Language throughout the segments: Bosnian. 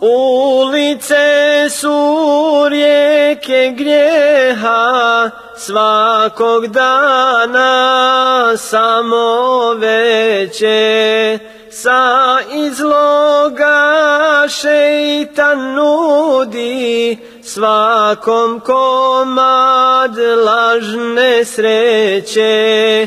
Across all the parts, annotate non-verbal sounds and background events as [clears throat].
Ulice su rijeke grijeha, svakog dana samo veće, sa izloga šeitan nudi, svakom komad lažne sreće,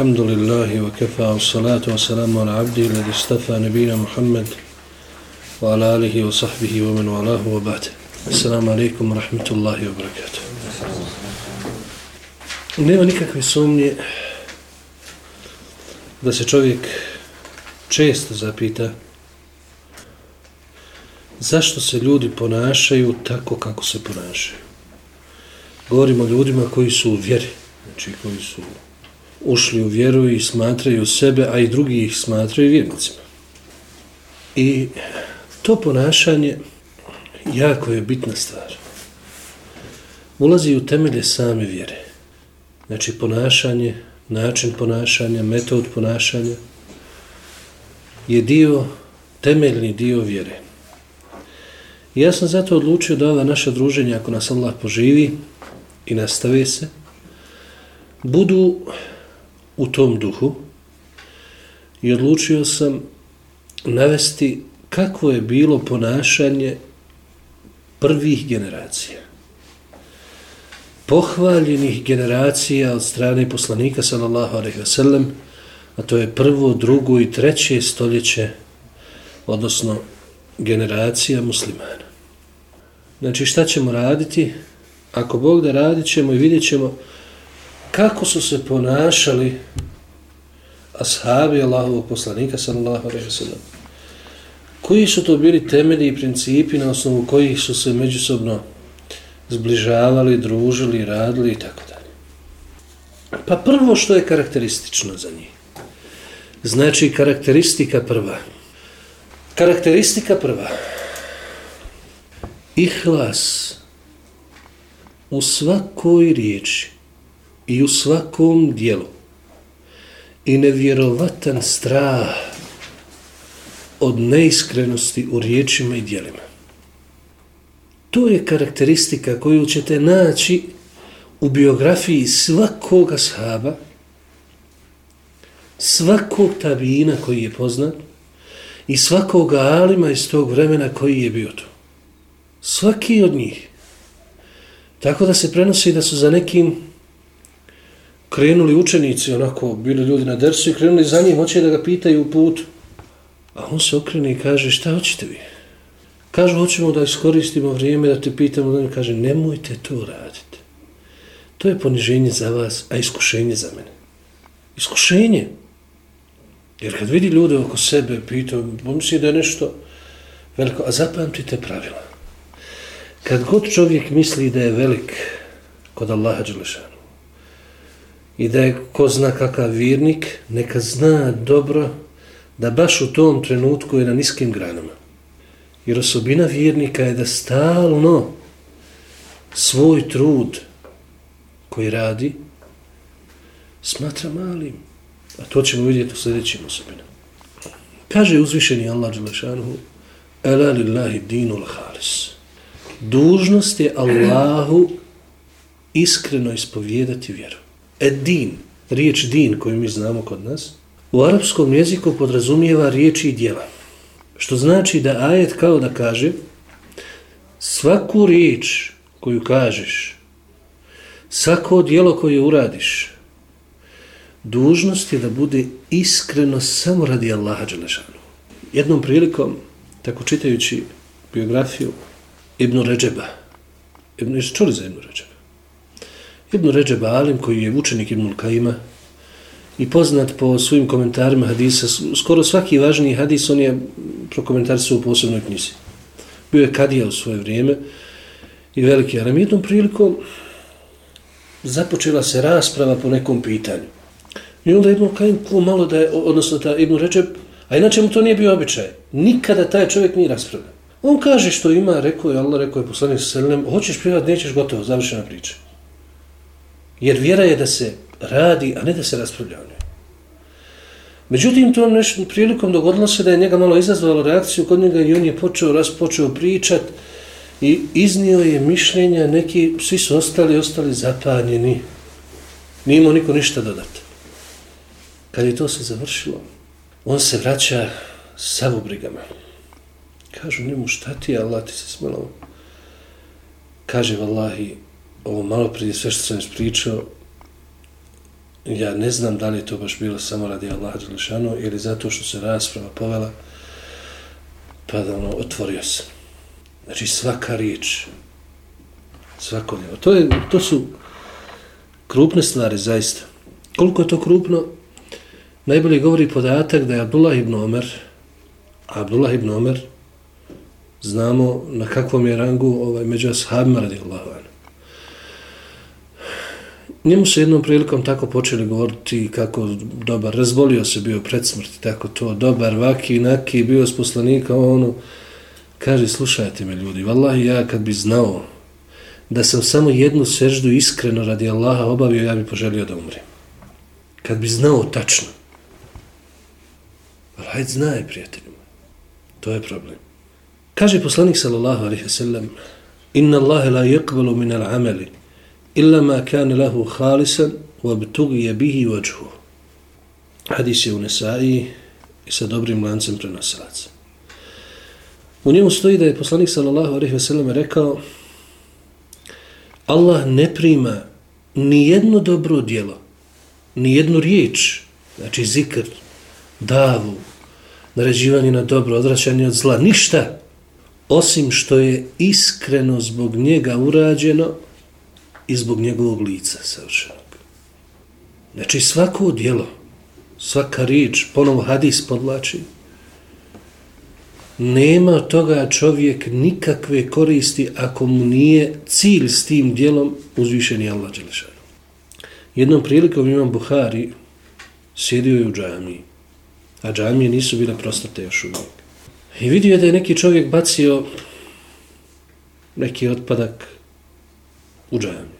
الحمد wa kafa والصلاة salatu wa عبده الذي abdi نبينا محمد وعلى Muhammad wa ومن alihi wa sahbihi wa man walahu wa. Assalamu wa rahmatullahi wa barakatuh. Nema nikakve sumnje da se čovjek često zapita zašto se ljudi ponašaju tako kako se ponašaju. Govorimo o ljudima koji su u vjeri, znači koji su ušli u vjeru i smatraju sebe, a i drugi ih smatraju vjernicima. I to ponašanje jako je bitna stvar. Ulazi u temelje same vjere. Znači ponašanje, način ponašanja, metod ponašanja je dio, temeljni dio vjere. I ja sam zato odlučio da ova naša druženja, ako nas Allah poživi i nastave se, budu u tom duhu i odlučio sam navesti kako je bilo ponašanje prvih generacija. Pohvaljenih generacija od strane poslanika sallallahu alejhi ve sellem a to je prvo, drugo i treće stoljeće, odnosno generacija muslimana. Znači šta ćemo raditi? Ako Bog da radit ćemo i vidjet ćemo kako su se ponašali ashabi Allahovog poslanika sallallahu alaihi wa sallam koji su to bili temelji i principi na osnovu kojih su se međusobno zbližavali, družili, radili i tako dalje. Pa prvo što je karakteristično za njih. Znači karakteristika prva. Karakteristika prva. Ihlas u svakoj riječi i u svakom dijelu i nevjerovatan strah od neiskrenosti u riječima i dijelima. To je karakteristika koju ćete naći u biografiji svakoga sahaba, svakog tabina koji je poznat i svakoga alima iz tog vremena koji je bio tu. Svaki od njih. Tako da se prenosi da su za nekim krenuli učenici, onako, bili ljudi na dersu i krenuli za njim, hoće da ga pitaju u putu. A on se okrene i kaže, šta hoćete vi? Kažu, hoćemo da iskoristimo vrijeme da te pitamo, da mi kaže, nemojte to raditi. To je poniženje za vas, a iskušenje za mene. Iskušenje. Jer kad vidi ljude oko sebe, pitao, pomisli da je nešto veliko, a zapamtite pravila. Kad god čovjek misli da je velik kod Allaha Đelešanu i da je ko zna kakav virnik, neka zna dobro da baš u tom trenutku je na niskim granama. Jer osobina vjernika je da stalno svoj trud koji radi smatra malim. A to ćemo vidjeti u sljedećim osobinama. Kaže uzvišeni Allah Đelešanuhu Ela lillahi dinul halis. Dužnost je Allahu iskreno ispovjedati vjeru. Eddin, riječ din koju mi znamo kod nas, u arapskom jeziku podrazumijeva riječi i dijela. Što znači da ajet kao da kaže svaku riječ koju kažeš, svako dijelo koje uradiš, dužnost je da bude iskreno samo radi Allaha Đelešanu. Jednom prilikom, tako čitajući biografiju Ibn Ređeba, Ibn, jeste čuli za Ibn Ređeba? Ibn Ređeba Alim, koji je učenik Ibn Kajima i poznat po svojim komentarima hadisa, skoro svaki važniji hadis on je prokomentarisao u posebnoj knjizi. Bio je kadija u svoje vrijeme i veliki aram. Jednom prilikom započela se rasprava po nekom pitanju. I onda Ibn Kajim ko malo da je, odnosno da Ibn Ređeb, a inače mu to nije bio običaj. Nikada taj čovjek nije raspravljao. On kaže što ima, rekao je Allah, rekao je poslanik sa Selem, hoćeš privat, nećeš gotovo, završena priča. Jer vjera je da se radi, a ne da se raspravljanje. Međutim, to neš, prilikom dogodilo se da je njega malo izazvalo reakciju kod njega i on je počeo, raspočeo pričat i iznio je mišljenja, neki, svi su ostali, ostali zapanjeni. Nije imao niko ništa dodati. Kad je to se završilo, on se vraća sa brigama. Kažu njemu, šta ti je, Allah ti se smelo? Kaže, vallahi, ovo malo prije sve što sam ispričao, ja ne znam da li je to baš bilo samo radi Allaha Đelešanu ili zato što se rasprava povela pa da ono, otvorio se. Znači svaka riječ, svako ljevo. To, je, to su krupne stvari zaista. Koliko je to krupno? Najbolje govori podatak da je Abdullah ibn Omer, Abdullah ibn Omer, znamo na kakvom je rangu ovaj, među ashabima radi Allahu njemu se jednom prilikom tako počeli govoriti kako dobar, razbolio se bio pred smrti, tako to, dobar, vaki, naki, bio s poslanika, ono, kaže, slušajte me ljudi, vallahi ja kad bi znao da sam samo jednu seždu iskreno radi Allaha obavio, ja bi poželio da umrem. Kad bi znao tačno. Ali hajde prijatelji moji. To je problem. Kaže poslanik sallallahu alaihi sallam, inna Allahe la yakbalu min al ameli, illa ma kana lahu khalisan wa btughi bihi wajhu. Hadis je u Nesai i sa dobrim lancem prenosilaca u njemu stoji da je poslanik sallallahu alejhi ve sellem rekao Allah ne prima ni jedno dobro djelo ni jednu riječ znači zikr davu naređivanje na dobro odvraćanje od zla ništa osim što je iskreno zbog njega urađeno i zbog njegovog lica savršenog. Znači svako dijelo, svaka rič, ponovo hadis podlači, nema toga čovjek nikakve koristi ako mu nije cilj s tim dijelom uzvišeni Allah Đelešanu. Jednom prilikom imam Buhari, sjedio je u džamiji, a džamije nisu bile prostate još uvijek. I vidio je da je neki čovjek bacio neki otpadak u džamiju.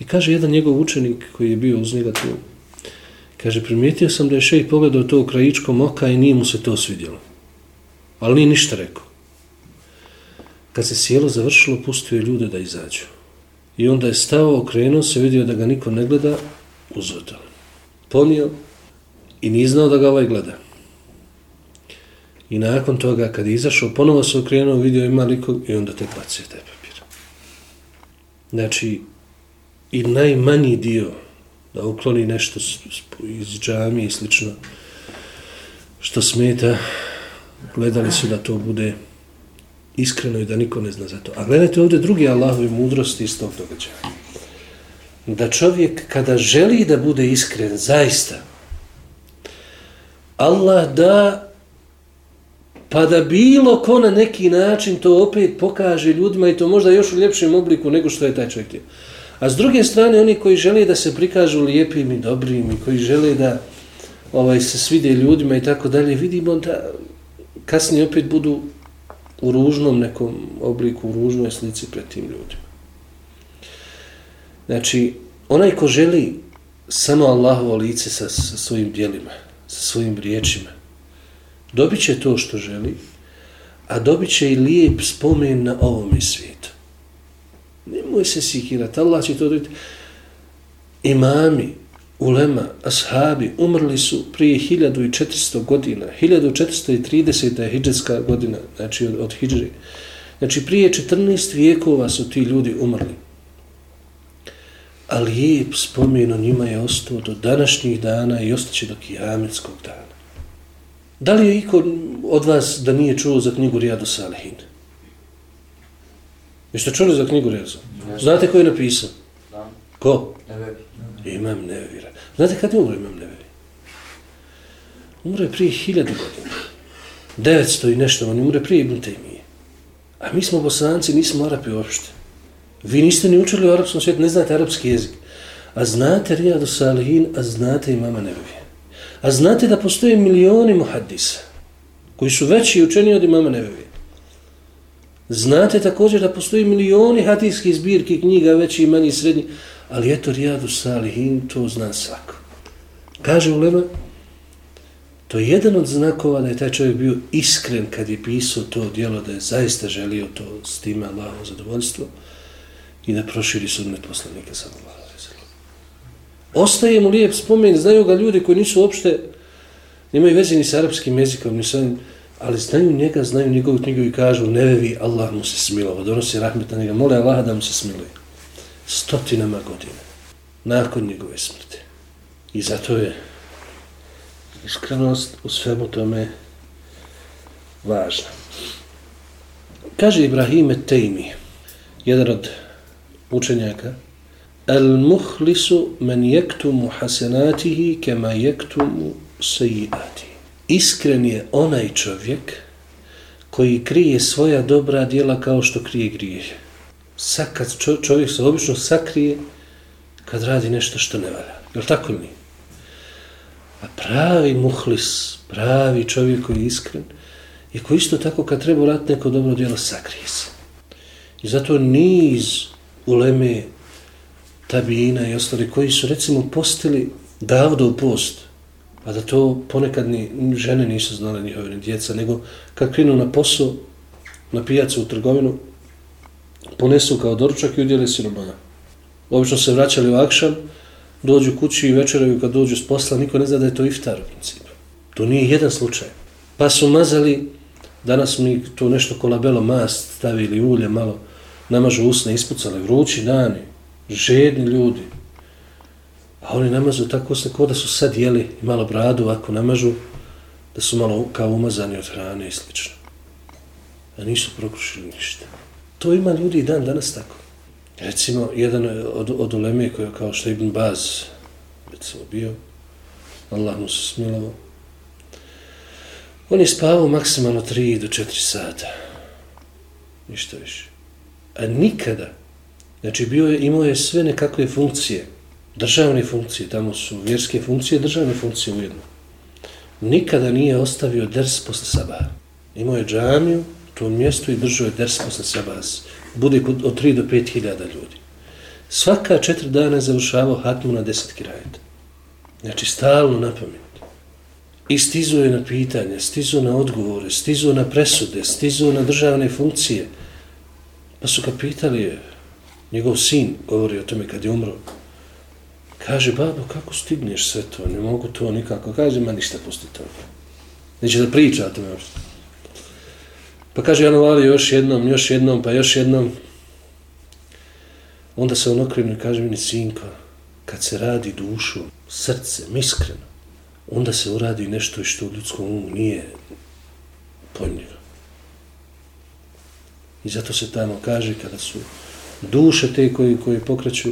I kaže jedan njegov učenik koji je bio uz njega tu, kaže, primijetio sam da je šejh pogledao to u krajičkom oka i nije mu se to svidjelo. Ali nije ništa rekao. Kad se sjelo završilo, pustio je ljude da izađu. I onda je stao, okrenuo se, vidio da ga niko ne gleda, uzeo. Ponio i nije znao da ga ovaj gleda. I nakon toga, kad je izašao, ponovo se okrenuo, vidio ima nikog i onda te bacio taj papir. Znači, i najmanji dio da ukloni nešto iz džamije i slično što smeta, gledali su da to bude iskreno i da niko ne zna za to. A gledajte ovdje drugi Allahove mudrosti iz tog događaja. Da čovjek kada želi da bude iskren, zaista, Allah da pa da bilo ko na neki način to opet pokaže ljudima i to možda još u ljepšem obliku nego što je taj čovjek. A s druge strane, oni koji žele da se prikažu lijepim i dobrim i koji žele da ovaj se svide ljudima i tako dalje, vidimo da kasnije opet budu u ružnom nekom obliku, u ružnoj slici pred tim ljudima. Znači, onaj ko želi samo Allahovo lice sa, sa svojim dijelima, sa svojim riječima, dobit će to što želi, a dobit će i lijep spomen na ovom svijetu. Nemoj se sikirati, Allah će to dobiti. Imami, ulema, ashabi umrli su prije 1400 godina. 1430. je godina, znači od, od hijđari. Znači prije 14 vijekova su ti ljudi umrli. A lijep spomen o njima je ostao do današnjih dana i ostaće do kijametskog dana. Da li je iko od vas da nije čuo za knjigu Rijadu Salihin? Jeste čuli za knjigu Salihin? Znate ko je napisao? Ko? Nevevi. Imam Nevevira. Znate kad je umro Imam Nevevi? Umro je prije hiljadu godina. 900 i nešto, on umre prije Ibn Taymije. A mi smo bosanci, nismo Arapi uopšte. Vi niste ni učili u arapskom svijetu, ne znate arapski jezik. A znate Rijadu Salihin, a znate Imama Nevevi. A znate da postoje milioni muhaddisa koji su veći učeni od Imama Nevevi. Znate također da postoji milioni hadijskih zbirki knjiga, veći i manji srednji, ali eto Rijadu Salihin, to zna svako. Kaže Ulema, to je jedan od znakova da je taj čovjek bio iskren kad je pisao to dijelo, da je zaista želio to s time Allahom zadovoljstvo i da proširi sudnet poslanika sa Allahom. Ostaje mu lijep spomen, znaju ga ljudi koji nisu uopšte, nemaju veze ni sa arapskim jezikom, ni sa, ali znaju njega, znaju njegovu knjigu i kažu, nevevi, Allah mu se smilova, pa donosi rahmet na njega, mole Allah da mu se smiluje stotinama godina nakon njegove smrti. I zato je iskrenost u svemu tome važna. Kaže Ibrahime Tejmi, jedan od učenjaka, El muhlisu men jektumu hasenatihi kema jektumu sejiati. Iskren je onaj čovjek koji krije svoja dobra djela kao što krije grijehe sakad čovjek se obično sakrije kad radi nešto što ne valja. Je tako mi? A pravi muhlis, pravi čovjek koji je iskren, je koji isto tako kad treba raditi neko dobro djelo, sakrije se. I zato niz uleme tabijina i ostali koji su recimo postili davdo u post, a da to ponekad ni žene nisu znale njihove ni djeca, nego kad krenu na posao, na pijacu u trgovinu, ponesu kao doručak i udjeli siromana. Obično se vraćali u akšan, dođu kući i večeraju kad dođu s posla, niko ne zna da je to iftar u principu. To nije jedan slučaj. Pa su mazali, danas mi to nešto kolabelo mast stavili ulje malo, namažu usne, ispucali vrući dani, žedni ljudi. A oni namazu tako se kao da su sad jeli i malo bradu ako namažu, da su malo kao umazani od hrane i slično. A nisu prokrušili ništa. To ima ljudi dan danas tako. Recimo, jedan od, od uleme koji je kao što Ibn Baz recimo bio, Allah mu se smilovo, on je spavao maksimalno 3 do 4 sata. Ništa više. A nikada, znači bio je, imao je sve nekakve funkcije, državne funkcije, tamo su vjerske funkcije, državne funkcije ujedno. Nikada nije ostavio ders posle sabaha. Imao je džamiju, to mjesto i držao je ders posle sabaha. Bude od 3 do 5 hiljada ljudi. Svaka četiri dana je završavao hatmu na deset kirajeta. Znači, stalno na pamet. I stizuo je na pitanja, stizuo na odgovore, stizuo na presude, stizuo na državne funkcije. Pa su ga pitali, njegov sin govori o tome kad je umro, kaže, babo, kako stigneš sve to? Ne mogu to nikako. Kaže, ma ništa pusti to. Neće da priča o tome uopšte. Pa kaže ja navali još jednom, još jednom, pa još jednom. Onda se on okrenu i kaže mi, sinko, kad se radi dušu, srcem, iskreno, onda se uradi nešto što u ljudskom umu nije pojmljivo. I zato se tamo kaže kada su duše te koji, koji pokreću,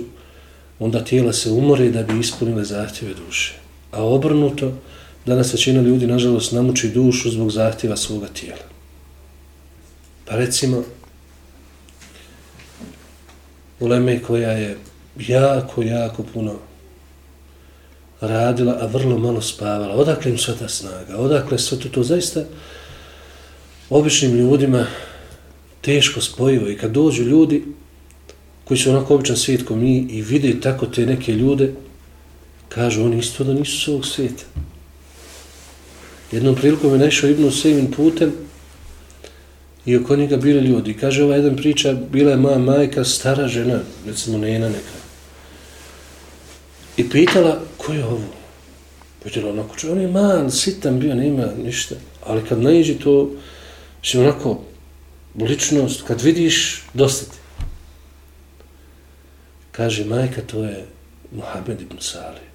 onda tijela se umore da bi ispunile zahtjeve duše. A obrnuto, danas većina ljudi, nažalost, namuči dušu zbog zahtjeva svoga tijela. Pa recimo, uleme koja je jako, jako puno radila, a vrlo malo spavala. Odakle im sva ta snaga? Odakle sve to? To zaista običnim ljudima teško spojivo. I kad dođu ljudi koji su onako običan svijet ko mi i vide tako te neke ljude, kažu oni isto da nisu s ovog svijeta. Jednom prilikom je naišao Ibnu Sejmin putem i oko njega bili ljudi. Kaže ova jedan priča, bila je moja majka, stara žena, recimo Nena neka. I pitala, ko je ovo? Pitala onako, čo on je man, sitan bio, nema ništa. Ali kad naiđi to, si onako, ličnost, kad vidiš, dosta ti. Kaže, majka, to je Muhammed ibn Salih.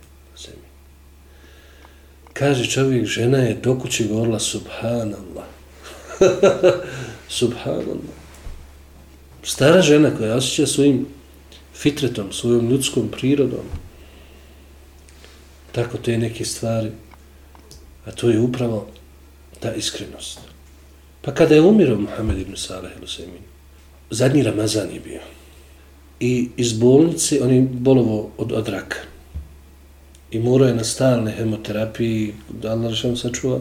Kaže čovjek, žena je dokući govorila, subhanallah. [laughs] subhanallah. Stara žena koja osjeća svojim fitretom, svojom ljudskom prirodom, tako te neke stvari, a to je upravo ta iskrenost. Pa kada je umirao Muhammed ibn Saleh il-Usaymin, zadnji Ramazan je bio. I iz bolnice, on je bolovo od, od raka. I morao je na stalne hemoterapiji, da Allah što sačuva,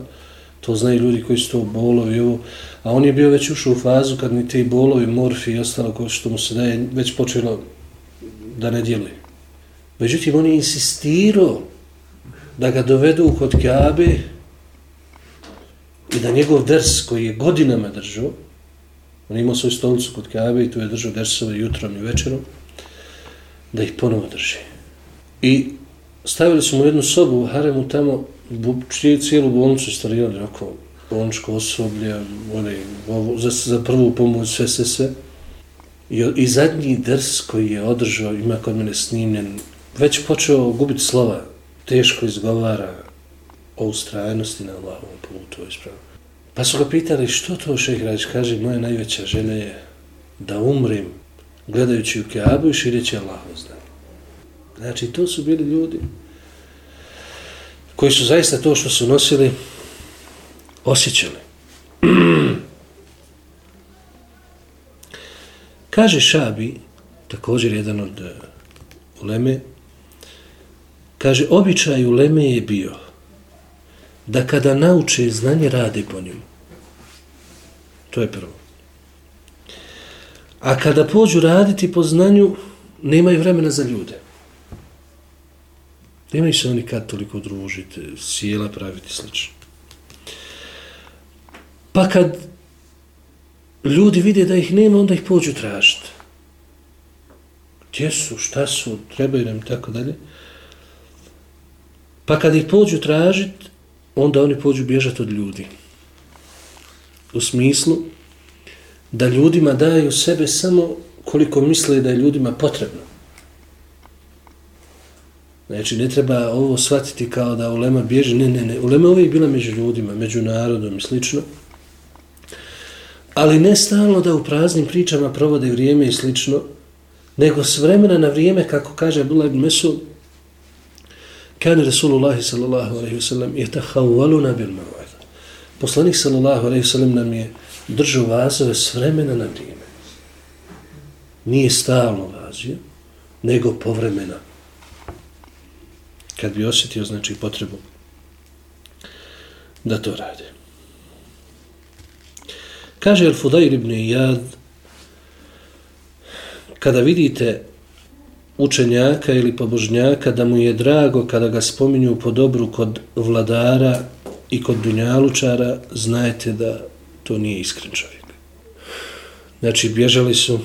to znaju ljudi koji su to bolovi, ovo. a on je bio već ušao u fazu kad ni te bolovi, morfi i ostalo ko što mu se daje, već počelo da ne djeluje. Međutim, on je insistirao da ga dovedu kod Kjabe i da njegov ders koji je godinama držao, on imao svoju stolicu kod Kabe i tu je držao dersove jutrom i večerom, da ih ponovo drži. I stavili su mu jednu sobu u Haremu tamo, cijelu bolnicu starirali oko bolničko osoblje, one, za, za prvu pomoć, sve, sve, sve. I, I zadnji drs koji je održao, ima kod mene snimljen, već počeo gubiti slova, teško izgovara o ustrajnosti na Allahovom putu. Pa su ga pitali što to šeh? Kaže, moja najveća želja je da umrim gledajući u Keabu i šireći Allahov zna. Znači, to su bili ljudi koji su zaista to što su nosili osjećali. [clears throat] Kaže Šabi, također jedan od e, uleme, Kaže, običaj uleme je bio da kada nauče znanje, rade po njemu. To je prvo. A kada pođu raditi po znanju, nemaju vremena za ljude. Nemaju se oni kad toliko družiti, sjela praviti slično. Pa kad ljudi vide da ih nema, onda ih pođu tražiti. Gdje su, šta su, trebaju nam tako dalje. Pa kad ih pođu tražiti, onda oni pođu bježati od ljudi. U smislu da ljudima daju sebe samo koliko misle da je ljudima potrebno. Znači, ne treba ovo shvatiti kao da ulema bježi. Ne, ne, ne. Ulema uvijek bila među ljudima, među narodom i slično. Ali ne stalno da u praznim pričama provode vrijeme i slično, nego s vremena na vrijeme, kako kaže Abdullah ibn Mesud, Kane Rasulullah sallallahu alaihi wa je tahavvaluna bil ma'u'ad. Poslanik sallallahu alejhi ve sellem nam je držao vazove s vremena na vrijeme. Nije stalno vazio, nego povremena. Kad bi osjetio, znači, potrebu da to radi. Kaže Al-Fudair ibn Iyad, kada vidite učenjaka ili pobožnjaka da mu je drago kada ga spominju po dobru kod vladara i kod dunjalučara, znajte da to nije iskren čovjek. Znači, bježali su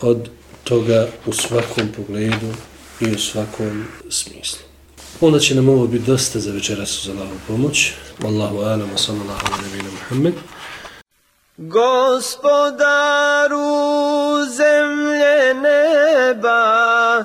od toga u svakom pogledu i u svakom smislu. Onda će nam ovo biti dosta za večeras za lavu pomoć. Wallahu alam, sallallahu ala wa Muhammed. Gospodaru zemlje neba,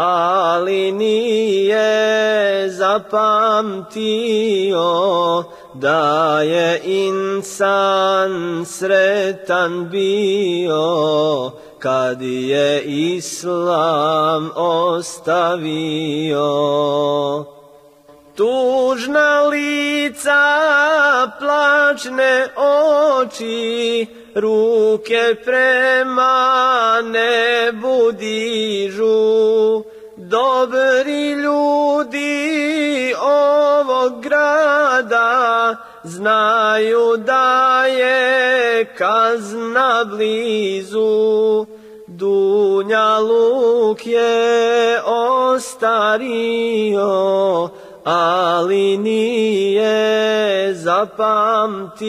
ali nije zapamtio da je insan sretan bio kad je islam ostavio. Tužna lica, plačne oči, ruke prema nebu dižu. Dobri ljudi ovog grada znaju da je kazna blizu. Dunja luk je ostario, ali nije zapamtio